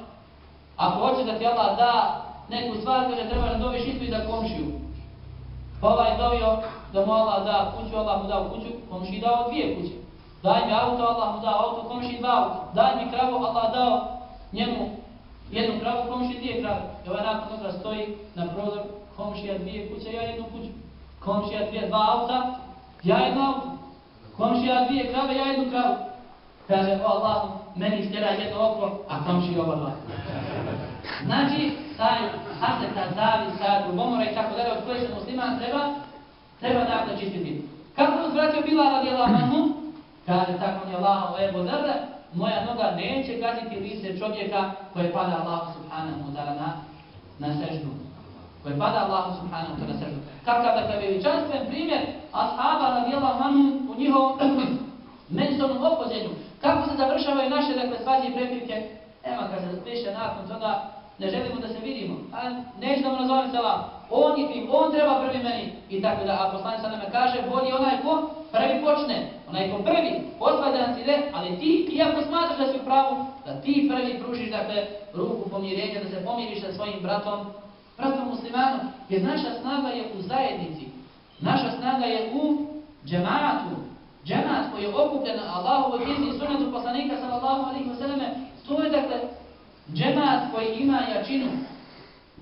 ako hoće da ti Allah da neku stvar, kaže trebaš da dobiš istu i za komšiju. Pa ovaj dovio da mu Allah da kuću, Allah mu dao kuću, komši dao dvije kuće. Daj mi auto, Allah mu dao auto, komši dva auto. Daj mi kravu, Allah dao njemu jednu kravu, komši dvije krave. I ovaj nakon toga stoji na prozor, komšija dvije kuće, ja jednu kuću. Komšija dvije, dva auta, ja jedno auto. Komšija dvije krave, ja jednu kravu. Kaže, o Allah, meni stjera jedno oko, a komši oba dva. Znači, taj haseta, zavis, sad, ljubomora i tako dalje, od koje se musliman treba, treba dakle čistiti. Kako je uzvratio bila radi anhu? Kaže tako mi je o Ebu Darda, moja noga neće gaziti lice čovjeka koje pada Allahu subhanahu wa ta'ala na, na sežnu. Koje pada Allahu subhanahu wa ta'ala na sežnu. Kakav dakle je veličanstven primjer ashaba radi anhu u njihovom međusobnom opođenju. Kako se završavaju naše dakle svađe i prepirke? Evo kaže, više nakon toga ne želimo da se vidimo. A neću da mu nazovem selam. On je kriv, on treba prvi meni. I tako da, a poslani sada me kaže, bolji onaj ko prvi počne. Onaj ko prvi osvaja da ide, ali ti, iako smatraš da si u pravu, da ti prvi pružiš, dakle, ruku pomirenja, da se pomiriš sa svojim bratom, bratom muslimanom. Jer naša snaga je u zajednici. Naša snaga je u džematu. Džemat koji je okupljen na Allahovu vjezi i sunetu poslanika sallallahu alaihi wa sallam, to je dakle džemat koji ima jačinu.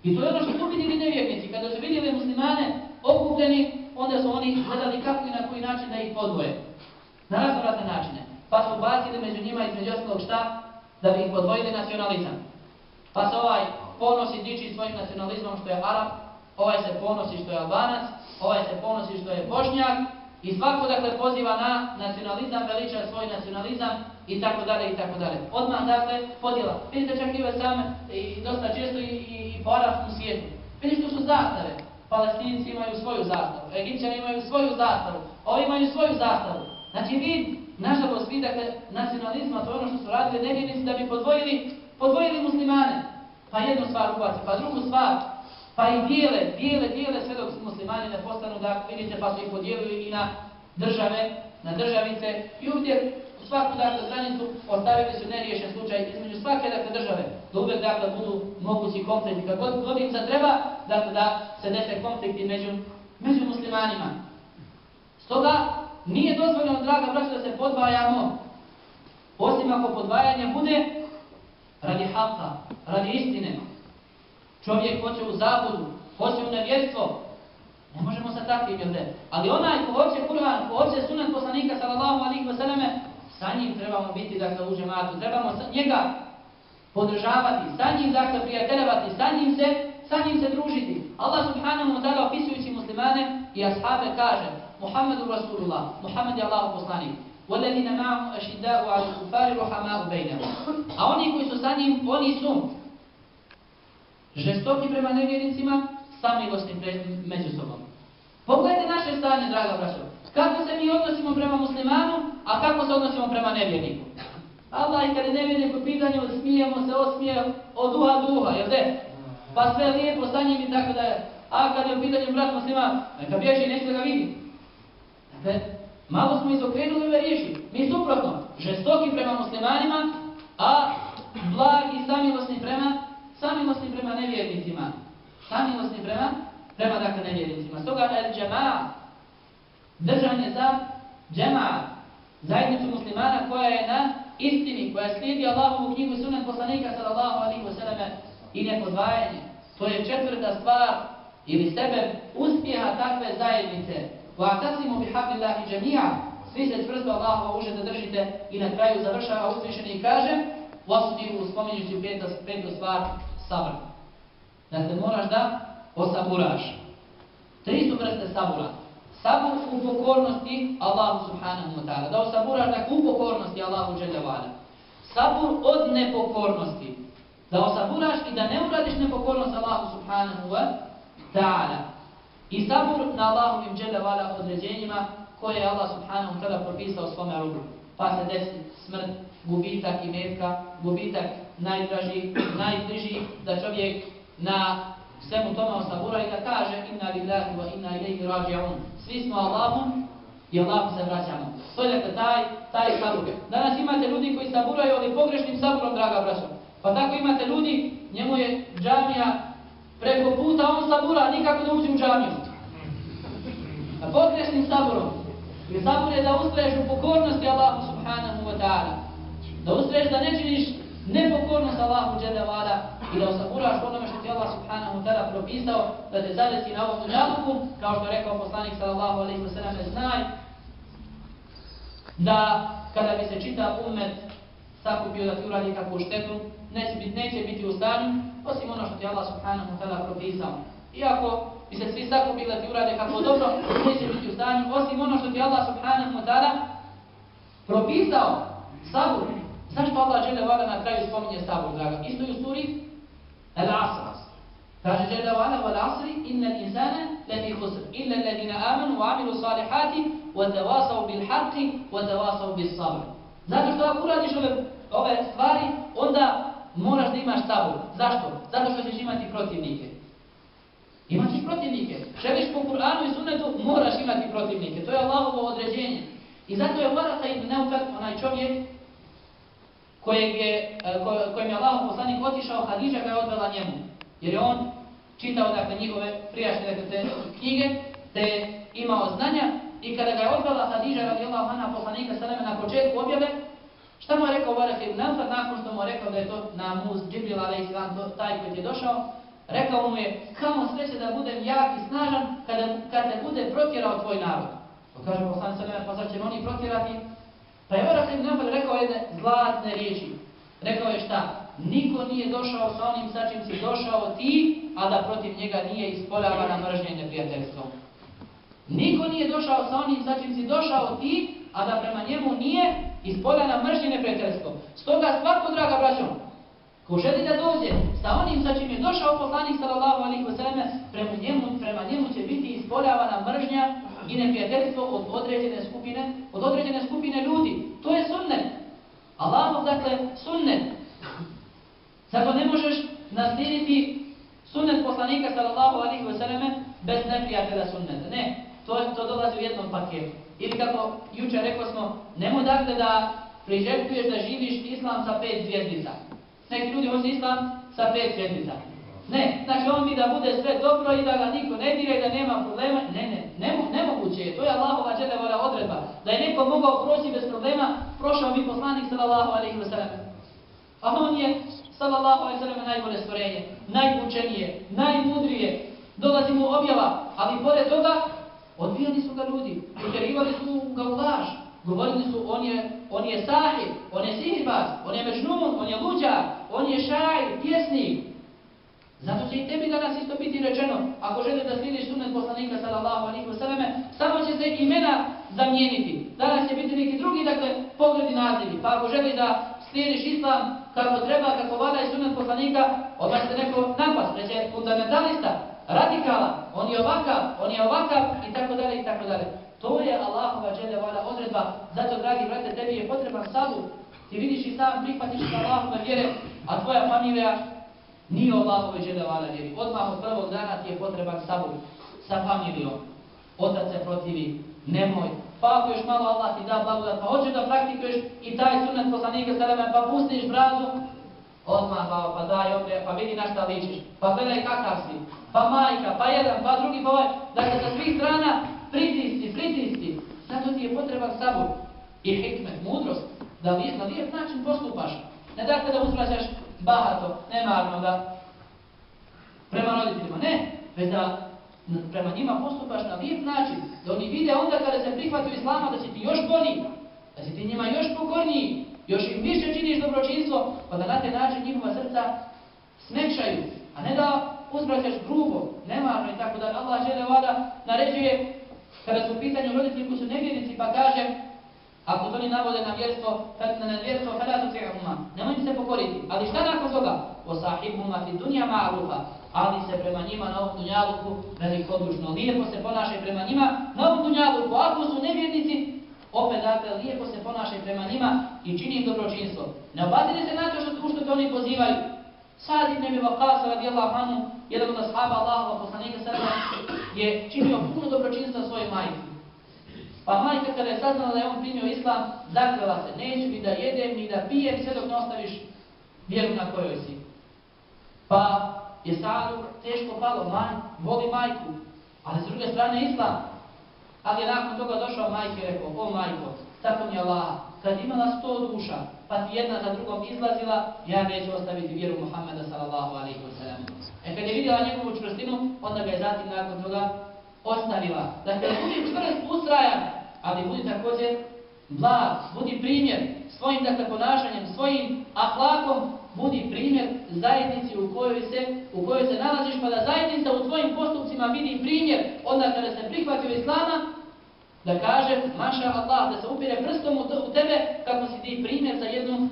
I to je ono što su vidjeli nevjernici. Kada su vidjeli muslimane okupljeni, onda su oni gledali kako i na koji način da ih podvoje. Na razvratne načine. Pa su bacili među njima između ostalog šta? Da bi ih podvojili nacionalizam. Pa se ovaj ponosi diči svojim nacionalizmom što je Arab, ovaj se ponosi što je Albanac, ovaj se ponosi što je Bošnjak i svako dakle poziva na nacionalizam, veliča svoj nacionalizam i tako dalje i tako dalje. Odmah dakle podjela. Vidite čak i ove same i dosta često i, i, i po arabskom svijetu. Vidite što su zastave. Palestinci imaju svoju zastavu, Egipćani imaju svoju zastavu, ovi imaju svoju zastavu. Znači vi, nažalost, vi dakle nacionalizma, to je ono što su radili nevjernici da bi podvojili, podvojili muslimane. Pa jednu stvar ubaci, pa drugu stvar, pa i dijele, dijele, dijele sve dok muslimani ne postanu, da vidite, pa su ih podijelili i na države, na državice i ovdje u svaku dakle stranicu ostavili su neriješen slučaj između svake dakle države, da uvijek dakle budu mogući konflikti. kako god godinca treba, dakle da se dese konflikti među, među muslimanima. Stoga nije dozvoljeno, draga braća, da se podvajamo, osim ako podvajanje bude radi halka, radi istine Čovjek hoće u zabudu, hoće u nevjerstvo. Ne možemo sa takvim, jel de? Ali onaj ko hoće Kur'an, ko hoće sunet poslanika, sallallahu alihi wasallame, sa njim trebamo biti, dakle, u džematu. Trebamo sa njega podržavati, sa njim, dakle, prijateljavati, sa njim se, sa njim se družiti. Allah subhanahu wa ta'ala opisujući muslimane i ashabe kaže Muhammedu Rasulullah, Muhammed je Allah poslanik. وَالَّذِينَ مَعَهُ أَشِدَّاءُ عَلَى الْكُفَّارِ رُحَمَاءُ بَيْنَهُمْ A oni koji su sa njim, oni su žestoki prema nevjernicima, samilosni među sobom. Pogledajte naše stanje, draga braćo. Kako se mi odnosimo prema muslimanu, a kako se odnosimo prema nevjerniku? Allah i kad je nevjernik u pitanju, smijemo se, osmije od duha do duha, jel de? Pa sve lijepo sa njim i tako da je. A kad je u pitanju brat muslima, neka bježi i da ga vidi. Dakle, malo smo izokrenuli ove riješi. Mi suprotno, žestoki prema muslimanima, a blagi samilosni prema samilosni prema nevjernicima. Samilosni prema, prema dakle nevjernicima. Stoga el džema, držanje za džema, zajednicu muslimana koja je na istini, koja slijedi Allahovu knjigu i sunet poslanika sallallahu alihi wasallam i nepodvajanje. To je četvrta stvar ili sebe uspjeha takve zajednice. Va'tasimu bihablillahi džemija. Svi se čvrsto Allahova uže da držite i na kraju završava uzvišeni i kaže Vasudiru spominjući u petu stvar sabr. Da se moraš da osaburaš. Tri su vrste sabura. Sabur u pokornosti Allahu subhanahu wa ta'ala. Da osaburaš dakle u pokornosti Allahu dželjavala. Sabur od nepokornosti. Da osaburaš i da ne uradiš nepokornost Allahu subhanahu wa ta'ala. I sabur na Allahovim dželjavala određenjima koje je Allah subhanahu wa ta'ala propisao svome robu. Pa se desi smrt, gubitak i gubitak najdraži, najbliži, da čovjek na svemu tome osabura i da kaže inna lillahi wa inna ilaihi rađi'un. Svi smo Allahom i Allahu se vraćamo. To je dakle taj, taj sabur. Danas imate ljudi koji saburaju ali pogrešnim saburom, draga braćo. Pa tako imate ljudi, njemu je džamija preko puta, on sabura, nikako da uđe u džamiju. A pogrešnim saburom. Jer sabur je da ustraješ u pokornosti Allahu subhanahu wa ta'ala. Da ustraješ da ne činiš nepokornost Allahu dželle vala i da osaburaš onome što ti Allah subhanahu wa ta'ala propisao da te zadesi na ovom dunjaluku, kao što je rekao poslanik sallallahu alejhi ve sellem znaj da kada bi se čita umet sakupio da ti uradi kakvu štetu, neće biti, neće biti u stanju, osim ono što ti Allah subhanahu wa ta'ala propisao. Iako bi se svi sakupili da ti urade kako dobro, neće biti u stanju, osim ono što ti Allah subhanahu wa ta'ala propisao, sabur, Zašto Allah žele vala na kraju spominje sabur, draga? Isto i u suri Al-Asr. Kaže žele vala wal asri inna l'insana lafi khusr illa alladhina amanu wa amilu salihati wa tawasaw bil haqqi wa tawasaw bis sabr. Zato što ako uradiš ove, ove stvari, onda moraš da imaš sabur. Zašto? Zato što ćeš imati protivnike. Imaćeš protivnike. Želiš po Kur'anu i sunnetu, moraš imati protivnike. To je Allahovo određenje. I zato je Varaka ibn Neufel, onaj čovjek, kojeg je, e, kojem je Allah poslanik otišao, Hadidža ga je odvela njemu. Jer je on čitao dakle, njihove prijašnje dakle, te knjige, te imao znanja i kada ga je odvela Hadidža radi Allah poslanika Saleme na početku objave, šta mu je rekao Barak ibn Elfar nakon što mu je rekao da je to na muz Džibril alaih sallam taj koji je došao, rekao mu je kamo sreće da budem jak i snažan kada, kada bude protjerao tvoj narod. Pa kaže poslanik Saleme, pa sad će oni protjerati Pa je Orak ibn Nafal rekao jedne zlatne riječi. Rekao je šta? Niko nije došao sa onim sa čim si došao ti, a da protiv njega nije ispoljavana mržnja i neprijateljstvo. Niko nije došao sa onim sa čim si došao ti, a da prema njemu nije ispoljana mržnje neprijateljstvo. Stoga svako, draga braćo, ko želi da dođe sa onim sa čim je došao poslanik sallallahu alaihi wa sallam, prema njemu, prema njemu će biti ispoljavana mržnja i neprijateljstvo od određene skupine, od određene skupine ljudi. To je sunnet. Allahov, dakle, sunnet. Zato ne možeš naslijediti sunnet poslanika sallallahu alaihi wa sallam bez neprijatelja sunneta. Ne, to, to dolazi u jednom paketu. Ili kako jučer rekao smo, nemoj dakle da priželjkuješ da živiš islam sa pet zvijezdica. Neki ljudi hoće islam sa pet zvijezdica. Ne, znači on mi da bude sve dobro i da ga niko ne dira i da nema problema. Ne, ne, nemo, nemoguće je. To je Allahova dželevara odredba. Da je neko mogao proći bez problema, prošao bi poslanik sallallahu alaihi wa sallam. A on je sallallahu alaihi wa sallam najbolje stvorenje, najučenije, najmudrije. Dolazi mu objava, ali pored toga Odbijali su ga ljudi, utjerivali su ga u laž. Govorili su, on je, on je sahib, on je sihirbaz, on je mežnun, on je luđar, on je šaj, pjesnik. Zato će i tebi danas isto biti rečeno, ako želiš da slidiš sunet poslanika sallallahu alaihi wa sallam, samo će se imena zamijeniti. Danas će biti neki drugi, dakle, pogledi nazivi. Pa ako želi da slijediš islam kako treba, kako vada i sunet poslanika, odmah se neko napas, reće fundamentalista, radikala, on je ovakav, on je ovakav i tako dalje i tako dalje. To je Allahova dželle vada odredba. Zato dragi brate, tebi je potreban sabur. Ti vidiš i sam prihvatiš Allahove vjere, a tvoja familija nije Allahove dželle vala vjeri. Odmah od prvog dana ti je potreban sabur sa familijom. Otac se protivi, nemoj. Pa ako još malo Allah ti da blagodat, pa hoćeš da praktikuješ i taj sunet poslanika sallam, pa pustiš bradu, odmah baba, pa daj ovdje, pa vidi na šta ličiš, pa gledaj kakav si, pa majka, pa jedan, pa drugi, pa ovaj, dakle sa svih strana pritisci, pritisci, zato ti je potreban sabur i hikmet, mudrost, da li na lijep način postupaš, ne dakle da uzvraćaš bahato, nemarno, da prema roditeljima, ne, već da prema njima postupaš na lijep način, da oni vide onda kada se prihvatu islama da si ti još bolji, da si ti njima još pokorniji, još im više činiš dobročinstvo, pa da na te način njihova srca smekšaju, a ne da uzbraćaš grubo, nemarno i tako da Allah žele vada naređuje kada su u pitanju roditelji koji su nevjernici pa kaže ako to ni navode na vjerstvo, na nevjerstvo, fela su se umma, nemoj se pokoriti. Ali šta nakon toga? O sahibuma fi dunja ma'rufa, ali se prema njima na ovom dunjaluku velikodušno, lijepo se ponašaj prema njima na ovom dunjaluku. Ako su nevjernici, opet dakle lijepo se ponašaj prema njima i čini im dobročinstvo. Ne obadili se na to što, što te oni pozivaju. Sad ibn Abi Waqqas radijallahu anhu, jedan od ashaba Allahova poslanika sada je činio puno dobročinstva svojoj majci. Pa majka kada je saznala da je on primio islam, zakrela se, neću ni da jedem, ni da pijem, sve dok ne ostaviš vjeru na kojoj si. Pa je Sadu teško palo, maj, voli majku, ali s druge strane islam. Ali je nakon toga došao majke i rekao, o majko, tako mi je Allah, kad imala sto duša, pa ti jedna za drugom izlazila, ja neću ostaviti vjeru Muhammeda sallallahu alaihi wa sallam. E kad je vidjela njegovu čvrstinu, onda ga je zatim nakon toga ostavila. Dakle, budi čvrst, ustrajan, ali budi također blag, budi primjer svojim dakle, ponašanjem, svojim ahlakom, budi primjer zajednici u kojoj se u kojoj se nalaziš, pa da zajednica u tvojim postupcima vidi primjer onda kada se prihvatio Islama, da kaže, maša Allah, da se upire prstom u tebe kako si ti primjer za jednu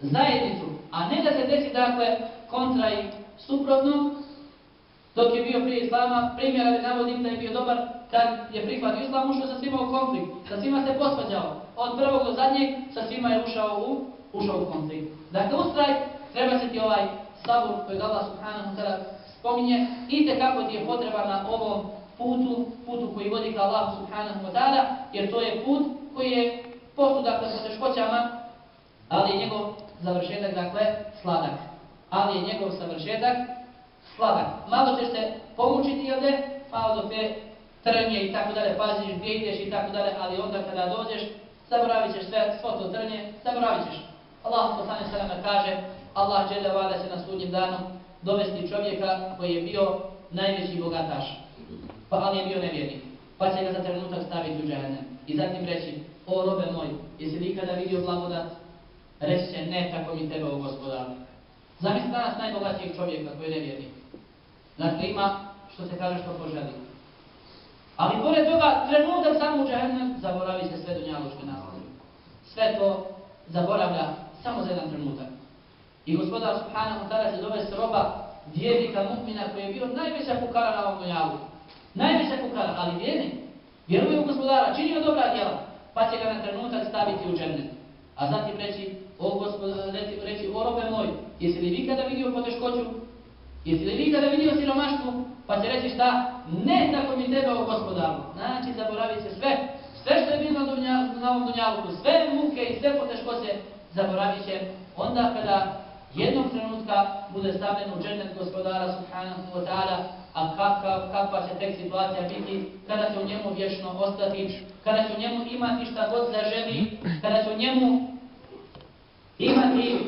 zajednicu, a ne da se desi, dakle, kontra i suprotno, dok je bio prije Islama, primjer, ali navodim da je bio dobar, kad je prihvatio Islam, ušao sa svima u konflikt, sa svima se posvađao, od prvog do zadnjeg, sa svima je ušao u, ušao u konflikt. Dakle, ustraj, treba se ti ovaj sabor koji Allah subhanahu ta'ala spominje, i te kako ti je potreba na ovom putu, putu koji vodi ka Allahu subhanahu wa ta'ala, jer to je put koji je posud, dakle, sa teškoćama, ali je njegov završetak, dakle, sladak. Ali je njegov završetak sladak. Malo ćeš se pomučiti, jel ne? Pa dok te trnje i tako dalje, paziš gdje ideš i tako dalje, ali onda kada dođeš, zaboravit ćeš sve, svo to trnje, zaboravit ćeš. Allah poslane salama kaže, Allah žele vada se na sudnjem danu dovesti čovjeka koji je bio najveći bogataš pa ali je bio nevjernik. Pa će ga za trenutak staviti u džahenem. I zatim reći, o robe moj, jesi li ikada vidio blagodat? Reći će, ne, tako mi tebe u gospodaru. Zamisli danas najbogatijeg čovjeka koji je nevjernik. Dakle, ima što se kaže što poželi. Ali pored toga, trenutak samo u džahennem, zaboravi se sve dunjaločke naslade. Sve to zaboravlja samo za jedan trenutak. I gospodar subhanahu wa ta'ala se zove sroba vjernika mu'mina koji je bio najveća kukara na ovom dunjalu. Najveća kukara, ali vjernik. Vjeruje u gospodara, činio dobra djela, pa će ga na trenutak staviti u džennet. A zatim reći, o gospodar, reći, reći, o robe moj, jesi li vi kada vidio poteškoću? Jesi li vi kada vidio siromaštvu? Pa će reći šta? Ne tako mi tebe o gospodaru. Znači, zaboravit će sve, sve što je bilo na ovom dunjavuku, sve muke i sve poteškoće, zaboravit će onda kada jednog trenutka bude stavljen u džennet gospodara subhanahu wa ta'ala, a kakva, kakva će tek situacija biti, kada će u njemu vječno ostati, kada će u njemu imati šta god zaželi, kada će u njemu imati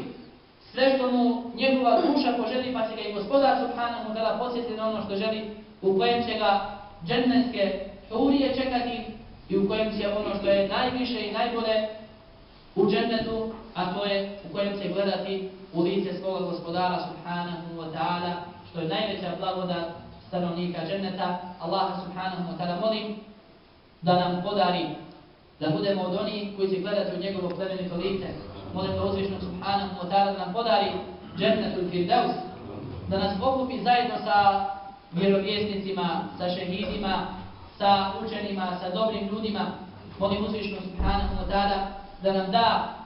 sve što mu njegova duša poželi, pa će ga i gospodar subhanahu wa ta'ala posjetiti na ono što želi, u kojem će ga džennetske hurije čekati i u kojem će ono što je najviše i najbolje u džennetu, a to je u kojem će gledati u lice svoga gospodara subhanahu wa ta'ala, što je najveća blagodat stanovnika dženneta. Allaha subhanahu wa ta'ala molim da nam podari da budemo od onih koji će gledati u njegovo plemenito lice. Molim da subhanahu wa ta'ala da nam podari džennetul firdaus, da nas pokupi zajedno sa vjerovjesnicima, sa šehidima, sa učenima, sa dobrim ljudima. Molim uzvišnog subhanahu wa ta'ala da nam da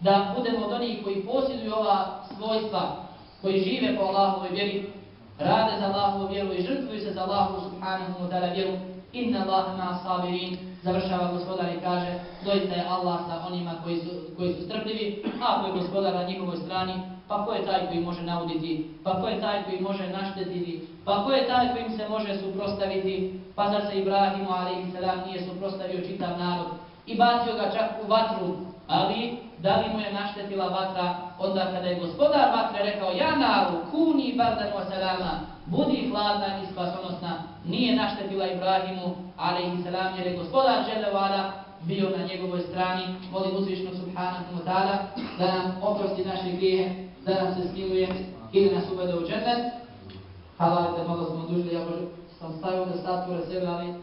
da budemo od onih koji posjeduju ova svojstva, koji žive po Allahovoj vjeri, rade za Allahovu vjeru i žrtvuju se za Allahovu subhanahu wa ta'ala vjeru. Inna Allah ma sabirin, završava gospodar i kaže, doista je Allah sa onima koji su, koji su strpljivi, a ako je gospodar na njihovoj strani, pa ko je taj koji može nauditi, pa ko je taj koji može naštetiti, pa ko je taj kojim se može suprostaviti, pa zar se Ibrahimu a.s. nije suprostavio čitav narod i bacio ga čak u vatru, ali da li mu je naštetila vatra? Onda kada je gospodar vatre rekao ja naru, kuni bardan wa salama, budi hladna i spasonosna, nije naštetila Ibrahimu, ali i salam, jer je gospodar želevala bio na njegovoj strani, molim uzvišnog subhanahu wa ta'ala, da nam oprosti naše grije, da nam se smiluje i da nas uvede u džennet. Hvala da malo smo dužili, ja sam stavio da statura sebe, ali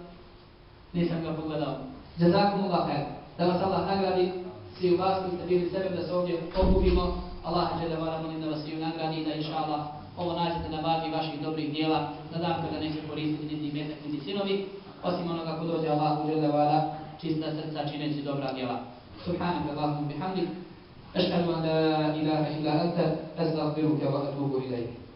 nisam ga pogledao. Jazakum Allah khair. Da vas Allah nagradi svi u vas koji ste bili sebe da se ovdje okupimo. Allah će da molim da vas svi nagradi da inša Allah ovo nađete na vagi vaših dobrih dijela na dan kada neće koristiti niti metak niti sinovi osim onoga ko dođe Allahu žele vala, čista srca čineći dobra djela. Subhanak Allahum bihamdik. Ašhadu an la ilaha illa anta, astaghfiruka wa atubu ilaik.